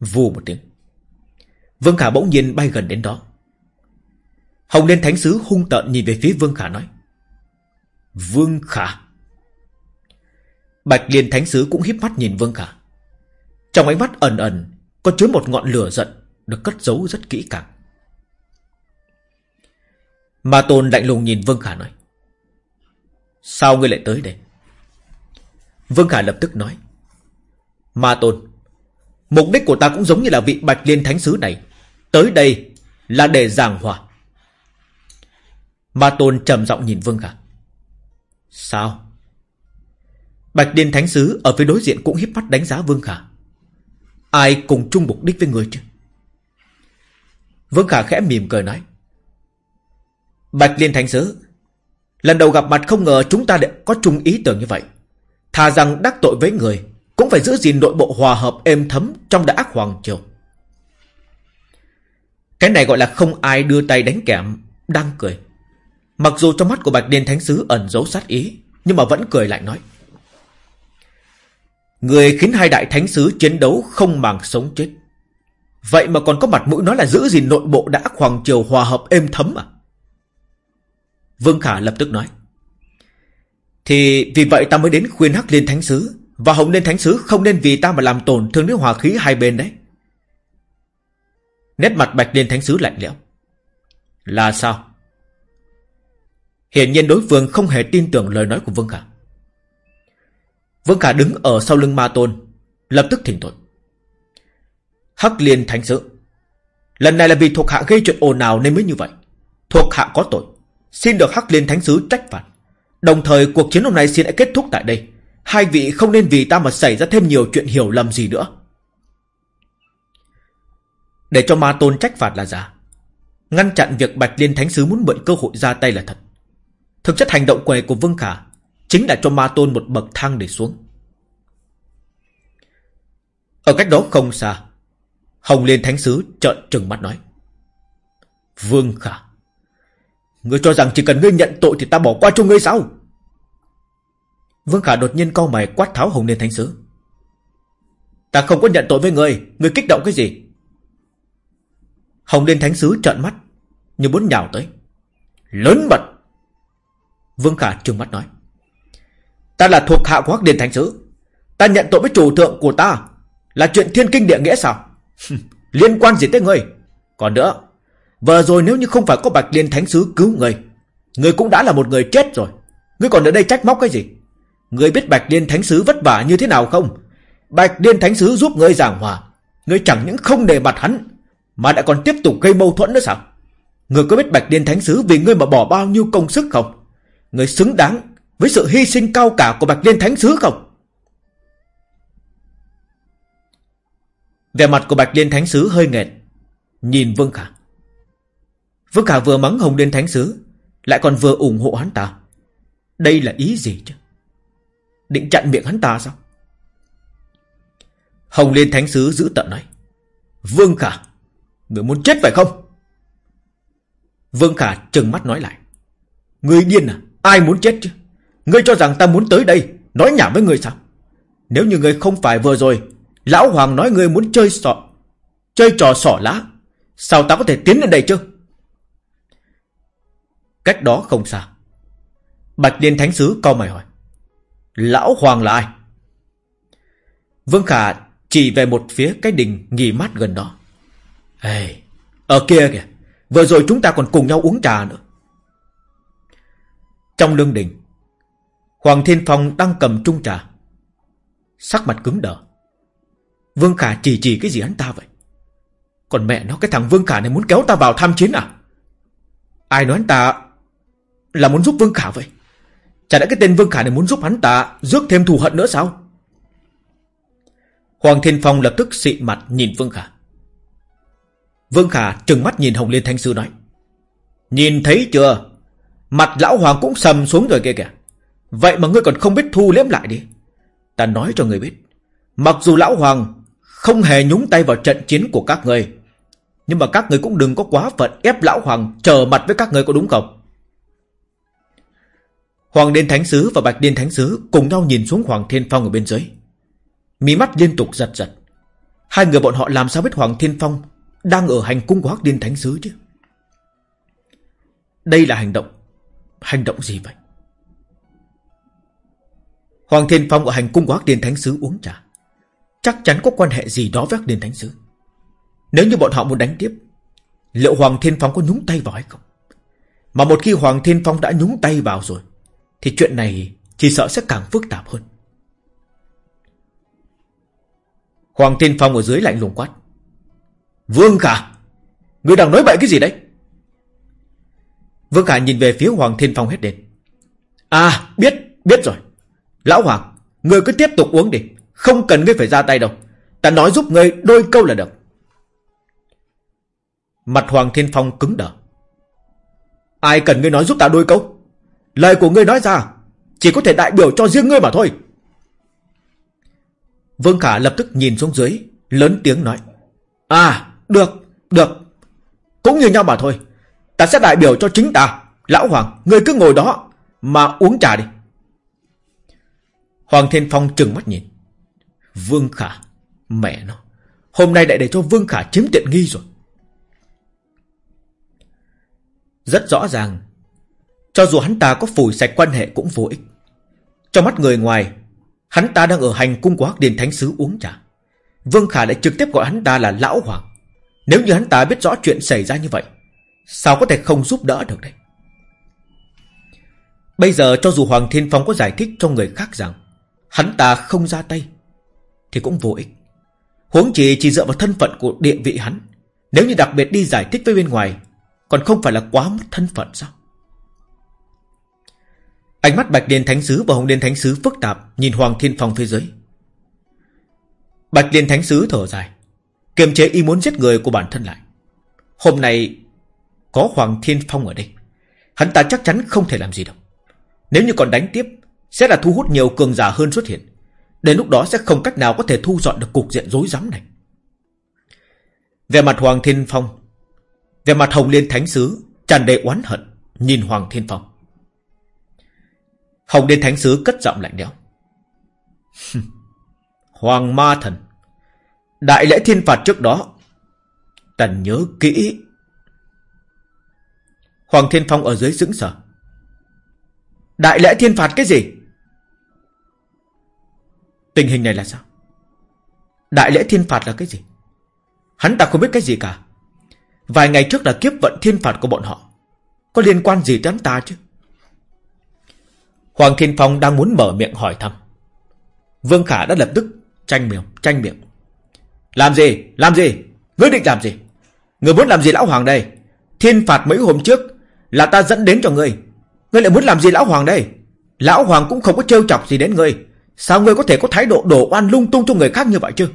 Vù một tiếng. Vương Khả bỗng nhiên bay gần đến đó. Hồng Liên Thánh Sứ hung tợn nhìn về phía Vương Khả nói, Vương Khả. Bạch Liên Thánh Sứ cũng híp mắt nhìn Vương Khả. Trong ánh mắt ẩn ẩn Có chứa một ngọn lửa giận Được cất giấu rất kỹ càng. Ma Tôn lạnh lùng nhìn Vương Khả nói, Sao ngươi lại tới đây? Vương Khả lập tức nói Ma Tôn. Mục đích của ta cũng giống như là vị Bạch Liên Thánh Sứ này. Tới đây là để giảng hòa. Ma Tôn trầm giọng nhìn Vương Khả. Sao? Bạch Liên Thánh Sứ ở phía đối diện cũng híp mắt đánh giá Vương Khả. Ai cùng chung mục đích với người chứ? Vương Khả khẽ mỉm cười nói. Bạch Liên Thánh Sứ, Lần đầu gặp mặt không ngờ chúng ta đã có chung ý tưởng như vậy. Thà rằng đắc tội với người cũng phải giữ gìn nội bộ hòa hợp êm thấm Trong đã ác hoàng triều. Cái này gọi là không ai đưa tay đánh kẻ Đang cười. Mặc dù trong mắt của Bạch Điên Thánh Sứ ẩn giấu sát ý, Nhưng mà vẫn cười lại nói. Người khiến hai đại thánh sứ chiến đấu không màng sống chết. Vậy mà còn có mặt mũi nói là giữ gìn nội bộ đã hoàng triều hòa hợp êm thấm à? Vương Khả lập tức nói. Thì vì vậy ta mới đến khuyên Hắc Liên Thánh Sứ và Hồng Liên Thánh Sứ, không nên vì ta mà làm tổn thương đến hòa khí hai bên đấy. Nét mặt Bạch Liên Thánh Sứ lạnh lẽo. Là sao? Hiển nhiên đối phương không hề tin tưởng lời nói của Vương Khả. Vương Khả đứng ở sau lưng ma tôn, Lập tức thỉnh tội. Hắc Liên Thánh Sứ, Lần này là vì thuộc hạ gây chuyện ồn ào nên mới như vậy. Thuộc hạ có tội, Xin được Hắc Liên Thánh Sứ trách phạt. Đồng thời cuộc chiến hôm nay xin đã kết thúc tại đây. Hai vị không nên vì ta mà xảy ra thêm nhiều chuyện hiểu lầm gì nữa. Để cho ma tôn trách phạt là giả. Ngăn chặn việc Bạch Liên Thánh Sứ muốn mượn cơ hội ra tay là thật. Thực chất hành động quầy của Vương Khả Chính là cho ma tôn một bậc thang để xuống. Ở cách đó không xa, Hồng Liên Thánh Sứ trợn trừng mắt nói, Vương Khả, Ngươi cho rằng chỉ cần ngươi nhận tội Thì ta bỏ qua cho ngươi sao? Vương Khả đột nhiên cau mày quát tháo Hồng Liên Thánh Sứ. Ta không có nhận tội với ngươi Ngươi kích động cái gì? Hồng Liên Thánh Sứ trợn mắt, Như muốn nhào tới. Lớn mật! Vương Khả trừng mắt nói. Ta là thuộc hạ của Hắc Điền Thánh Sứ. Ta nhận tội với chủ thượng của ta. Là chuyện thiên kinh địa nghĩa sao? Liên quan gì tới ngươi? Còn nữa, Vừa rồi nếu như không phải có Bạch Liên Thánh Sứ cứu ngươi Ngươi cũng đã là một người chết rồi. Ngươi còn ở đây trách móc cái gì? Ngươi biết Bạch Liên Thánh Sứ vất vả như thế nào không? Bạch Liên Thánh Sứ giúp ngươi giảng hòa. Ngươi chẳng những không để mặt hắn, Mà đã còn tiếp tục gây mâu thuẫn nữa sao? Ngươi có biết Bạch Liên Thánh Sứ Vì ngươi mà bỏ bao nhiêu công sức không? Ngươi xứng đáng với sự hy sinh cao cả của Bạch Liên Thánh Sứ không? Vẻ mặt của Bạch Liên Thánh Sứ hơi nghẹt Nhìn Vương Khả. Vương Khả vừa mắng Hồng Liên Thánh Sứ, Lại còn vừa ủng hộ hắn ta. Đây là ý gì chứ? Định chặn miệng hắn ta sao Hồng Liên Thánh Sứ giữ tận nói. Vương Khả, người muốn chết phải không? Vương Khả trừng mắt nói lại. Người điên à? Ai muốn chết chứ? Ngươi cho rằng ta muốn tới đây Nói nhảm với ngươi sao Nếu như ngươi không phải vừa rồi Lão Hoàng nói ngươi muốn chơi sọ Chơi trò sỏ lá Sao ta có thể tiến lên đây chứ Cách đó không xa Bạch Liên Thánh Sứ co mày hỏi Lão Hoàng là ai? Vương Khả chỉ về một phía cái đình nghỉ mát gần đó. Ê, Ở kia kìa Vừa rồi chúng ta còn cùng nhau uống trà nữa. Trong lưng đình Hoàng Thiên Phong đang cầm trung trà. Sắc mặt cứng đờ. Vương Khả chỉ chỉ cái gì hắn ta vậy? Còn mẹ nó cái thằng Vương Khả này muốn kéo ta vào tham chiến à? Ai nói hắn ta Là muốn giúp Vương Khả vậy? Chả lẽ cái tên Vương Khả này muốn giúp hắn ta Rước thêm thù hận nữa sao? Hoàng Thiên Phong lập tức xị mặt nhìn Vương Khả. Vương Khả trừng mắt nhìn Hồng Liên Thanh Sư nói, Nhìn thấy chưa? Mặt lão hoàng cũng sầm xuống rồi kia kìa. Vậy mà ngươi còn không biết thu liếm lại đi. Ta nói cho ngươi biết, Mặc dù lão hoàng không hề nhúng tay vào trận chiến của các ngươi, Nhưng mà các ngươi cũng đừng có quá phận ép lão hoàng trở mặt với các ngươi có đúng không? Hoàng Điên Thánh Sứ và Bạch Điên Thánh Sứ cùng nhau nhìn xuống Hoàng Thiên Phong ở bên dưới. Mí mắt liên tục giật giật. Hai người bọn họ làm sao biết Hoàng Thiên Phong đang ở hành cung của Hắc Điên Thánh Sứ chứ? Đây là hành động. Hành động gì vậy? Hoàng Thiên Phong ở hành cung của Hắc Điên Thánh Sứ uống trà. Chắc chắn có quan hệ gì đó với Hắc Điên Thánh Sứ. Nếu như bọn họ muốn đánh tiếp, liệu Hoàng Thiên Phong có nhúng tay vào hay không? Mà một khi Hoàng Thiên Phong đã nhúng tay vào rồi, thì chuyện này chỉ sợ sẽ càng phức tạp hơn. Hoàng Thiên Phong ở dưới lạnh lùng quát. Vương Khả, người đang nói bậy cái gì đấy? Vương Khả nhìn về phía Hoàng Thiên Phong hết lên. À, biết, biết rồi. Lão Hoàng, người cứ tiếp tục uống đi. Không cần ngươi phải ra tay đâu. Ta nói giúp ngươi đôi câu là được. Mặt Hoàng Thiên Phong cứng đờ. Ai cần ngươi nói giúp ta đôi câu? Lời của ngươi nói ra, Chỉ có thể đại biểu cho riêng ngươi mà thôi. Vương Khả lập tức nhìn xuống dưới, Lớn tiếng nói À được được, Cũng như nhau mà thôi. Ta sẽ đại biểu cho chính ta, Lão Hoàng, Ngươi cứ ngồi đó Mà uống trà đi. Hoàng Thiên Phong trừng mắt nhìn. Vương Khả, Mẹ nó, Hôm nay lại để cho Vương Khả chiếm tiện nghi rồi. Rất rõ ràng cho dù hắn ta có phủi sạch quan hệ cũng vô ích. Trong mắt người ngoài, hắn ta đang ở hành cung của Hắc Điền Thánh Sứ uống trà. Vương Khả lại trực tiếp gọi hắn ta là Lão Hoàng. Nếu như hắn ta biết rõ chuyện xảy ra như vậy, sao có thể không giúp đỡ được đây? Bây giờ cho dù Hoàng Thiên Phong có giải thích cho người khác rằng hắn ta không ra tay, thì cũng vô ích. Huống chỉ chỉ dựa vào thân phận của địa vị hắn, nếu như đặc biệt đi giải thích với bên ngoài, còn không phải là quá mất thân phận sao? Ánh mắt Bạch Liên Thánh Sứ và Hồng Liên Thánh Sứ phức tạp nhìn Hoàng Thiên Phong phía dưới. Bạch Liên Thánh Sứ thở dài, kiềm chế ý muốn giết người của bản thân lại. Hôm nay có Hoàng Thiên Phong ở đây, hắn ta chắc chắn không thể làm gì đâu. Nếu như còn đánh tiếp, sẽ là thu hút nhiều cường giả hơn xuất hiện. Đến lúc đó sẽ không cách nào có thể thu dọn được cục diện rối rắm này. Về mặt Hoàng Thiên Phong, về mặt Hồng Liên Thánh Sứ, tràn đầy oán hận, nhìn Hoàng Thiên Phong. Hồng Liên Thánh Sứ cất giọng lạnh lẽo. Hoàng Ma Thần. Đại lễ thiên phạt trước đó. Tần nhớ kỹ. Hoàng Thiên Phong ở dưới sững sờ. Đại lễ thiên phạt cái gì? Tình hình này là sao? Đại lễ thiên phạt là cái gì? Hắn ta không biết cái gì cả. Vài ngày trước là kiếp vận thiên phạt của bọn họ. Có liên quan gì tới hắn ta chứ? Hoàng Thiên Phong đang muốn mở miệng hỏi thăm. Vương Khả đã lập tức tranh miệng, tranh miệng. Làm gì? Làm gì? Ngươi định làm gì? Ngươi muốn làm gì lão hoàng đây? Thiên phạt mấy hôm trước là ta dẫn đến cho ngươi. Ngươi lại muốn làm gì lão hoàng đây? Lão hoàng cũng không có trêu chọc gì đến ngươi. Sao ngươi có thể có thái độ đổ oan lung tung cho người khác như vậy chứ?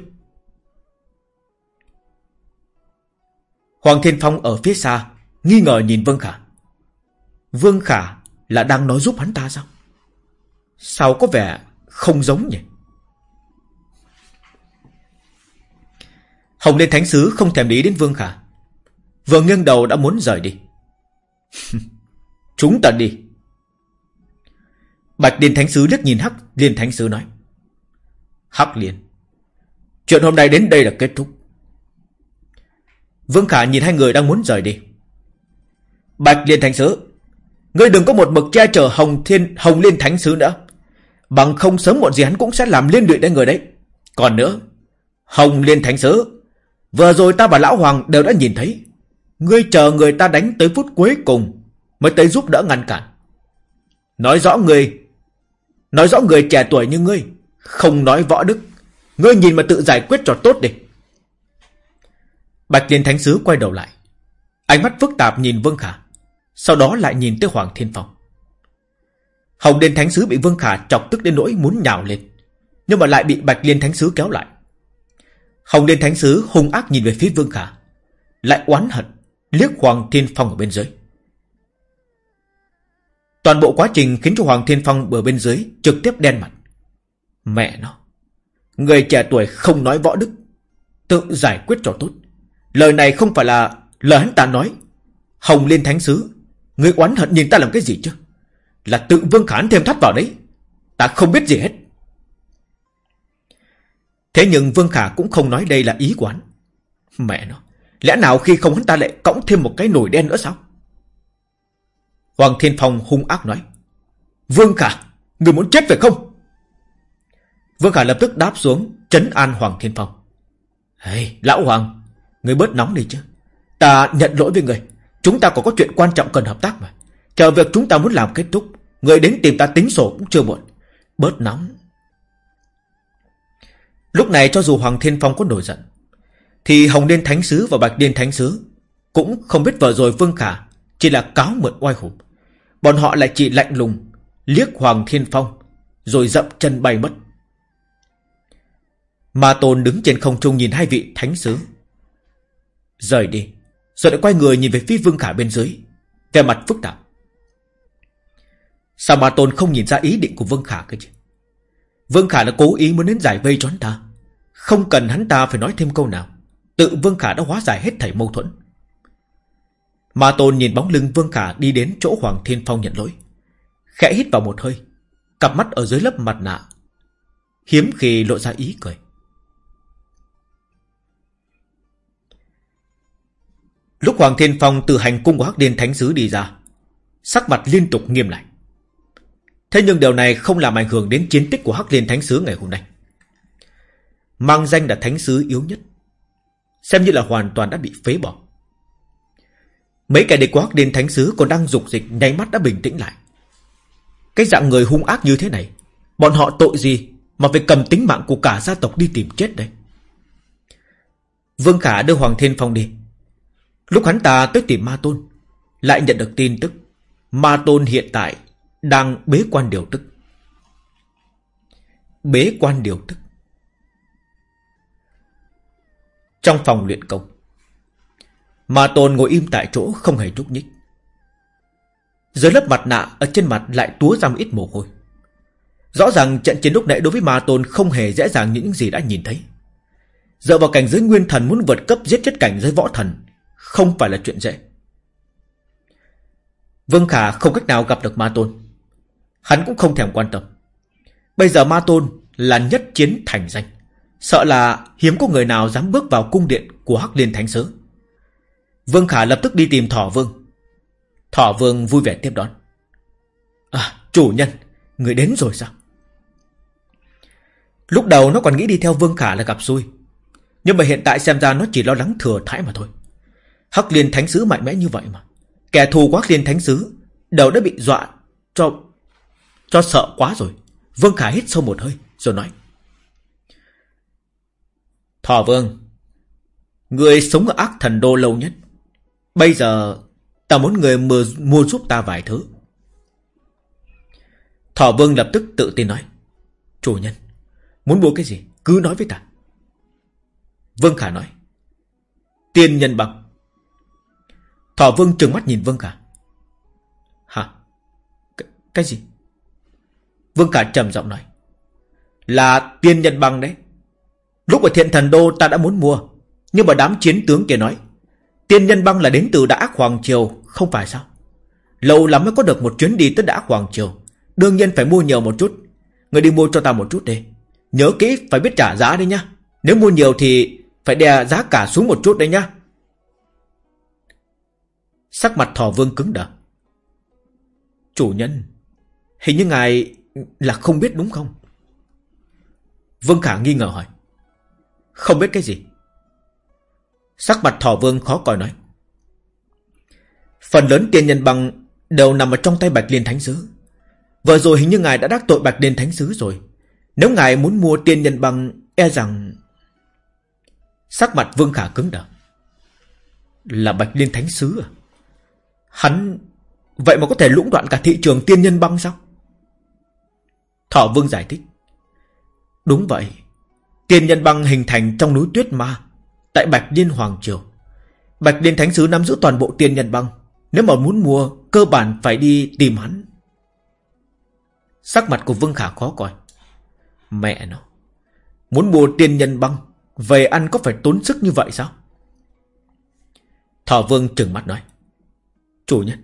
Hoàng Thiên Phong ở phía xa, nghi ngờ nhìn Vương Khả. Vương Khả là đang nói giúp hắn ta sao? Sao có vẻ không giống nhỉ? Hồng Liên Thánh Sứ không thèm lý đến Vương Khả. Vừa nghiêng đầu đã muốn rời đi. Chúng ta đi. Bạch Liên Thánh Sứ liếc nhìn Hắc Liên Thánh Sứ nói. Hắc Liên, Chuyện hôm nay đến đây là kết thúc. Vương Khả nhìn hai người đang muốn rời đi. Bạch Liên Thánh Sứ, Ngươi đừng có một mực che chở Hồng Thiên, Hồng Liên Thánh Sứ nữa. Bằng không sớm muộn gì hắn cũng sẽ làm liên lụy đến người đấy. Còn nữa, Hồng Liên Thánh Sứ, Vừa rồi ta và Lão Hoàng đều đã nhìn thấy. Ngươi chờ người ta đánh tới phút cuối cùng Mới tới giúp đỡ ngăn cản. Nói rõ người, Nói rõ người trẻ tuổi như ngươi, Không nói võ đức. Ngươi nhìn mà tự giải quyết cho tốt đi. Bạch Liên Thánh Sứ quay đầu lại. Ánh mắt phức tạp nhìn Vương Khả, Sau đó lại nhìn tới Hoàng Thiên Phong. Hồng Liên Thánh Sứ bị Vương Khả chọc tức đến nỗi muốn nhào lên, Nhưng mà lại bị Bạch Liên Thánh Sứ kéo lại Hồng Liên Thánh Sứ hung ác nhìn về phía Vương Khả, Lại oán hận, Liếc Hoàng Thiên Phong ở bên dưới Toàn bộ quá trình khiến cho Hoàng Thiên Phong ở bên dưới trực tiếp đen mặt. Mẹ nó. Người trẻ tuổi không nói võ đức. Tự giải quyết cho tốt. Lời này không phải là lời hắn ta nói. Hồng Liên Thánh Sứ. Người oán hận nhìn ta làm cái gì chứ? Là tự Vương Khán thêm thắt vào đấy. Ta không biết gì hết. Thế nhưng Vương Khả cũng không nói đây là ý của hắn. Mẹ nó. Lẽ nào khi không hắn ta lại cõng thêm một cái nồi đen nữa sao? Hoàng Thiên Phong hung ác nói. Vương Khả, người muốn chết phải không? Vương Khả lập tức đáp xuống, chấn an Hoàng Thiên Phong. Hey, Lão Hoàng, người bớt nóng đi chứ. Ta nhận lỗi với người. Chúng ta còn có chuyện quan trọng cần hợp tác mà. Chờ việc chúng ta muốn làm kết thúc, người đến tìm ta tính sổ cũng chưa muộn. Bớt nóng. Lúc này cho dù Hoàng Thiên Phong có nổi giận, thì Hồng Liên Thánh Sứ và Bạch Liên Thánh Sứ cũng không biết vừa rồi Vương Khả chỉ là cáo mượn oai hùng. Bọn họ lại chỉ lạnh lùng Liếc Hoàng Thiên Phong Rồi dậm chân bay mất Ma Tôn đứng trên không trung nhìn hai vị thánh sứ Rời đi Rồi lại quay người nhìn về phía Vương Khả bên dưới Về mặt phức tạp Sao Ma Tôn không nhìn ra ý định của Vương Khả cơ chứ Vương Khả là cố ý muốn đến giải vây cho hắn ta Không cần hắn ta phải nói thêm câu nào Tự Vương Khả đã hóa giải hết thảy mâu thuẫn Ma Tôn nhìn bóng lưng Vương Khả đi đến chỗ Hoàng Thiên Phong nhận lỗi. Khẽ hít vào một hơi. Cặp mắt ở dưới lớp mặt nạ. Hiếm khi lộ ra ý cười. Lúc Hoàng Thiên Phong từ hành cung của Hắc Điên Thánh Sứ đi ra. Sắc mặt liên tục nghiêm lại. Thế nhưng điều này không làm ảnh hưởng đến chiến tích của Hắc Liên Thánh Sứ ngày hôm nay. Mang danh là Thánh Sứ yếu nhất. Xem như là hoàn toàn đã bị phế bỏ. Mấy kẻ địch của Hắc Liên Thánh Sứ còn đang dục dịch nháy mắt đã bình tĩnh lại. Cái dạng người hung ác như thế này, bọn họ tội gì mà phải cầm tính mạng của cả gia tộc đi tìm chết đây? Vương Khả đưa Hoàng Thiên Phong đi. Lúc hắn ta tới tìm Ma Tôn, lại nhận được tin tức Ma Tôn hiện tại đang bế quan điều tức. Bế quan điều tức. Trong phòng luyện công, mà Tôn ngồi im tại chỗ không hề nhúc nhích. Dưới lớp mặt nạ ở trên mặt lại túa ra một ít mồ hôi. Rõ ràng trận chiến lúc nãy đối với Ma Tôn không hề dễ dàng như những gì đã nhìn thấy. Dựa vào cảnh giới nguyên thần muốn vượt cấp giết chết cảnh giới võ thần không phải là chuyện dễ. Vương Khả không cách nào gặp được Ma Tôn. Hắn cũng không thèm quan tâm. Bây giờ Ma Tôn là nhất chiến thành danh. Sợ là hiếm có người nào dám bước vào cung điện của Hắc Liên Thánh Sứ. Vương Khả lập tức đi tìm Thỏ Vương. Thỏ Vương vui vẻ tiếp đón. À, chủ nhân, người đến rồi sao? Lúc đầu nó còn nghĩ đi theo Vương Khả là gặp xui. Nhưng mà hiện tại xem ra nó chỉ lo lắng thừa thãi mà thôi. Hắc Liên Thánh Sứ mạnh mẽ như vậy mà. Kẻ thù của Hắc Liên Thánh Sứ đầu đã bị dọa cho cho sợ quá rồi. Vương Khả hít sâu một hơi rồi nói. Thỏ Vương, người sống ở ác thần đô lâu nhất. Bây giờ ta muốn người mua, mua giúp ta vài thứ. Thỏ vương lập tức tự tin nói. Chủ nhân, muốn mua cái gì? Cứ nói với ta. Vương Khả nói. Tiên nhân bằng. Thỏ vương trừng mắt nhìn Vương Khả. Hả? C cái gì? Vương Khả trầm giọng nói. Là tiên nhân băng đấy. Lúc ở thiện thần đô ta đã muốn mua. Nhưng mà đám chiến tướng kia nói, Tiên nhân băng là đến từ Đã Ác Hoàng Triều, Không phải sao Lâu lắm mới có được một chuyến đi tới Đã Hoàng Triều, Đương nhiên phải mua nhiều một chút Người đi mua cho ta một chút đi Nhớ kỹ, phải biết trả giá đấy nhá Nếu mua nhiều thì phải đè giá cả xuống một chút đấy nhá Sắc mặt thỏ vương cứng đờ Chủ nhân, Hình như ngài là không biết đúng không? Vương Khả nghi ngờ hỏi. Không biết cái gì? Sắc mặt thỏ vương khó coi nói. Phần lớn tiên nhân bằng Đều nằm ở trong tay Bạch Liên Thánh Sứ. Vừa rồi hình như ngài đã đắc tội Bạch Liên Thánh Sứ rồi. Nếu ngài muốn mua tiên nhân bằng, E rằng Sắc mặt Vương Khả cứng đờ. Là Bạch Liên Thánh Sứ à? Hắn Vậy mà có thể lũng đoạn cả thị trường tiên nhân băng sao? Thọ Vương giải thích. Đúng vậy, Tiên nhân băng hình thành trong núi tuyết ma, Tại Bạch Liên Hoàng Triều. Bạch Liên Thánh Sứ nắm giữ toàn bộ tiên nhân băng, Nếu mà muốn mua, Cơ bản phải đi tìm hắn. Sắc mặt của Vương Khả khó coi. Mẹ nó, Muốn mua tiên nhân băng, Về ăn có phải tốn sức như vậy sao? Thọ Vương trừng mắt nói. Chủ nhân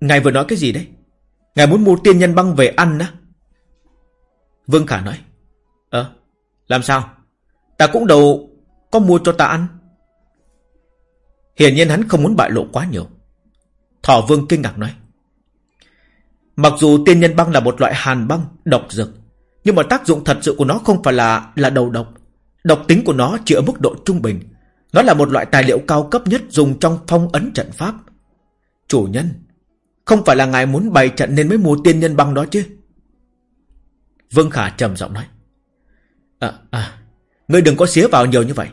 Ngài vừa nói cái gì đấy? Ngài muốn mua tiên nhân băng về ăn á? Vương Khả nói Ờ làm sao? Ta cũng đâu có mua cho ta ăn. Hiển nhiên hắn không muốn bại lộ quá nhiều. Thỏ Vương kinh ngạc nói, Mặc dù tiên nhân băng là một loại hàn băng Độc dược, Nhưng mà tác dụng thật sự của nó không phải là là đầu độc. Độc tính của nó chỉ ở mức độ trung bình. Nó là một loại tài liệu cao cấp nhất Dùng trong phong ấn trận pháp. Chủ nhân không phải là ngài muốn bày trận nên mới mua tiên nhân băng đó chứ? Vương Khả trầm giọng nói. À à Ngươi đừng có xía vào nhiều như vậy.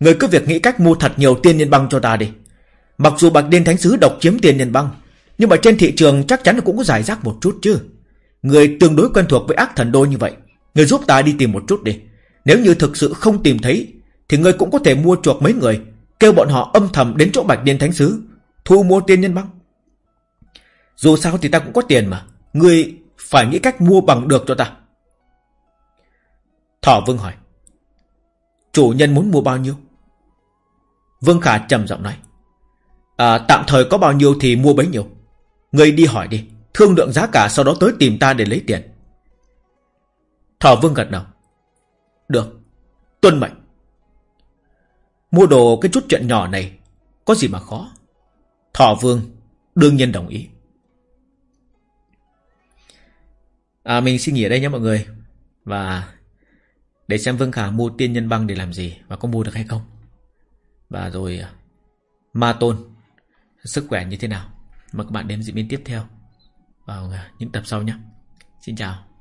Ngươi cứ việc nghĩ cách mua thật nhiều tiên nhân băng cho ta đi. Mặc dù Bạch Điên Thánh Sứ độc chiếm tiên nhân băng, Nhưng mà trên thị trường chắc chắn cũng có giải rác một chút chứ. Người tương đối quen thuộc với ác thần đôi như vậy Người giúp ta đi tìm một chút đi. Nếu như thực sự không tìm thấy, Thì người cũng có thể mua chuộc mấy người, Kêu bọn họ âm thầm đến chỗ Bạch Điên Thánh Sứ, Thu mua tiên nhân băng. Dù sao thì ta cũng có tiền mà. Người phải nghĩ cách mua bằng được cho ta. Thỏ Vương hỏi Chủ nhân muốn mua bao nhiêu? Vương Khả trầm giọng nói à, Tạm thời có bao nhiêu thì mua bấy nhiêu. Người đi hỏi đi Thương lượng giá cả sau đó tới tìm ta để lấy tiền. Thỏ Vương gật đầu Được Tuân mệnh. Mua đồ cái chút chuyện nhỏ này Có gì mà khó? Thỏ Vương đương nhiên đồng ý. À, Mình xin nghỉ ở đây nhé mọi người. Và để xem Vương Khả mua tiên nhân băng để làm gì Và có mua được hay không. Và rồi à, Ma Tôn Sức khỏe như thế nào? Mời các bạn đến diễn biến tiếp theo Vào à, những tập sau nhé. Xin chào.